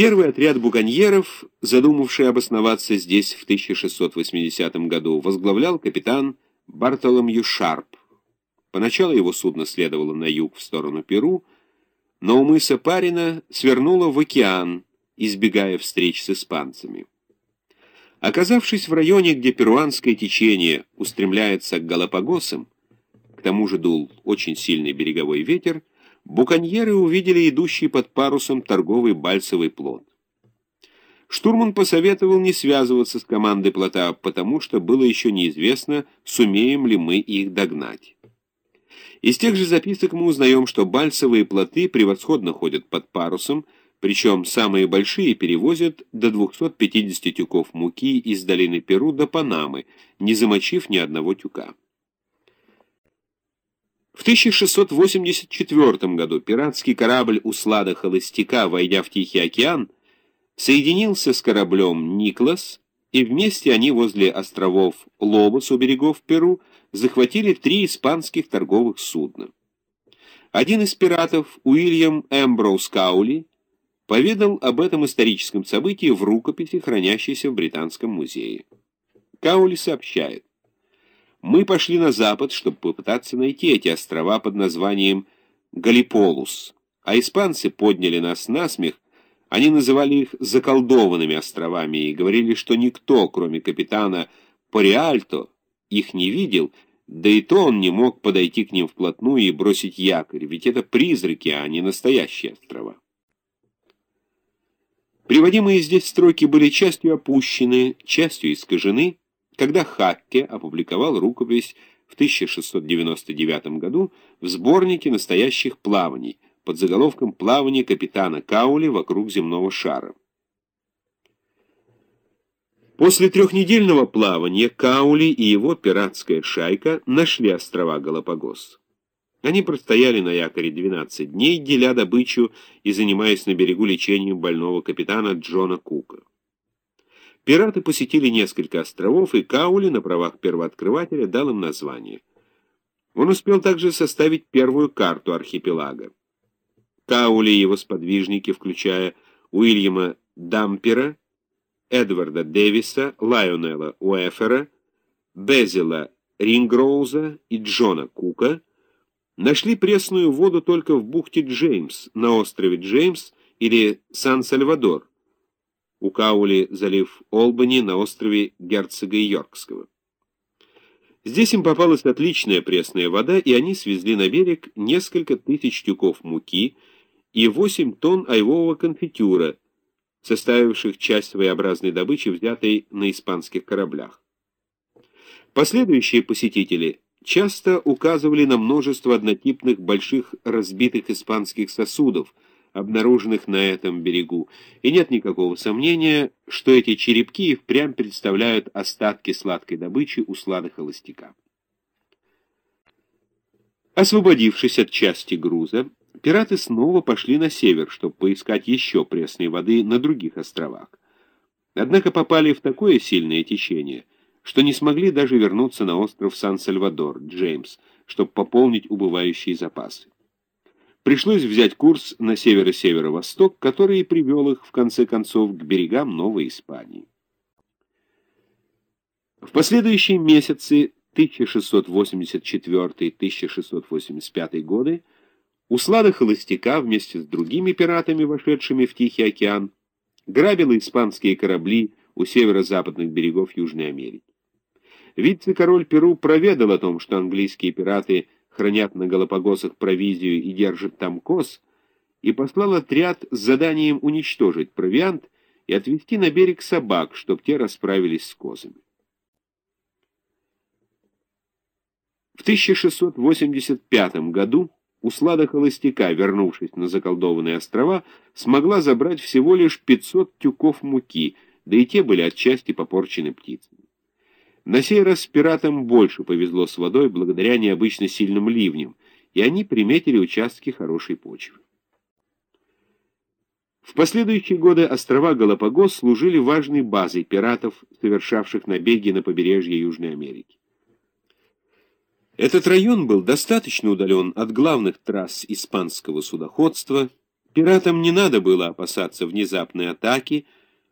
Первый отряд буконьеров, задумавший обосноваться здесь в 1680 году, возглавлял капитан Бартоломью Шарп. Поначалу его судно следовало на юг в сторону Перу, но у мыса Парина свернуло в океан, избегая встреч с испанцами. Оказавшись в районе, где перуанское течение устремляется к Галапагосам, к тому же дул очень сильный береговой ветер, буконьеры увидели идущий под парусом торговый бальсовый плод. Штурман посоветовал не связываться с командой плота, потому что было еще неизвестно, сумеем ли мы их догнать. Из тех же записок мы узнаем, что бальсовые плоты превосходно ходят под парусом, причем самые большие перевозят до 250 тюков муки из долины Перу до Панамы, не замочив ни одного тюка. В 1684 году пиратский корабль Услада Холостяка, войдя в Тихий океан, соединился с кораблем «Никлас», и вместе они возле островов Лобос у берегов Перу захватили три испанских торговых судна. Один из пиратов, Уильям Эмброуз Каули, поведал об этом историческом событии в рукописи, хранящейся в Британском музее. Каули сообщает, «Мы пошли на запад, чтобы попытаться найти эти острова под названием Галиполус, а испанцы подняли нас на смех, они называли их заколдованными островами и говорили, что никто, кроме капитана Пориальто, их не видел, да и то он не мог подойти к ним вплотную и бросить якорь, ведь это призраки, а не настоящие острова. Приводимые здесь строки были частью опущены, частью искажены, когда Хакке опубликовал рукопись в 1699 году в сборнике настоящих плаваний под заголовком «Плавание капитана Каули вокруг земного шара». После трехнедельного плавания Каули и его пиратская шайка нашли острова Галапагос. Они простояли на якоре 12 дней, деля добычу и занимаясь на берегу лечением больного капитана Джона Кука. Пираты посетили несколько островов, и Каули на правах первооткрывателя дал им название. Он успел также составить первую карту архипелага. Каули и его сподвижники, включая Уильяма Дампера, Эдварда Дэвиса, Лайонела Уэфера, Безила Рингроуза и Джона Кука нашли пресную воду только в бухте Джеймс, на острове Джеймс или Сан-Сальвадор, у Каули залив Олбани на острове Герцога Йоркского. Здесь им попалась отличная пресная вода, и они свезли на берег несколько тысяч тюков муки и 8 тонн айвового конфитюра, составивших часть своеобразной добычи, взятой на испанских кораблях. Последующие посетители часто указывали на множество однотипных больших разбитых испанских сосудов, обнаруженных на этом берегу, и нет никакого сомнения, что эти черепки впрямь представляют остатки сладкой добычи у слада холостяка. Освободившись от части груза, Пираты снова пошли на север, чтобы поискать еще пресной воды на других островах. Однако попали в такое сильное течение, что не смогли даже вернуться на остров Сан-Сальвадор, Джеймс, чтобы пополнить убывающие запасы. Пришлось взять курс на северо-северо-восток, который привел их, в конце концов, к берегам Новой Испании. В последующие месяцы 1684-1685 годы Услада Холостяка вместе с другими пиратами, вошедшими в Тихий океан, грабила испанские корабли у северо-западных берегов Южной Америки. Вице-король Перу проведал о том, что английские пираты хранят на Галапагосах провизию и держат там коз, и послал отряд с заданием уничтожить провиант и отвезти на берег собак, чтобы те расправились с козами. В 1685 году Услада Холостяка, вернувшись на заколдованные острова, смогла забрать всего лишь 500 тюков муки, да и те были отчасти попорчены птицами. На сей раз пиратам больше повезло с водой благодаря необычно сильным ливням, и они приметили участки хорошей почвы. В последующие годы острова Галапагос служили важной базой пиратов, совершавших набеги на побережье Южной Америки. Этот район был достаточно удален от главных трасс испанского судоходства, Пиратам не надо было опасаться внезапной атаки,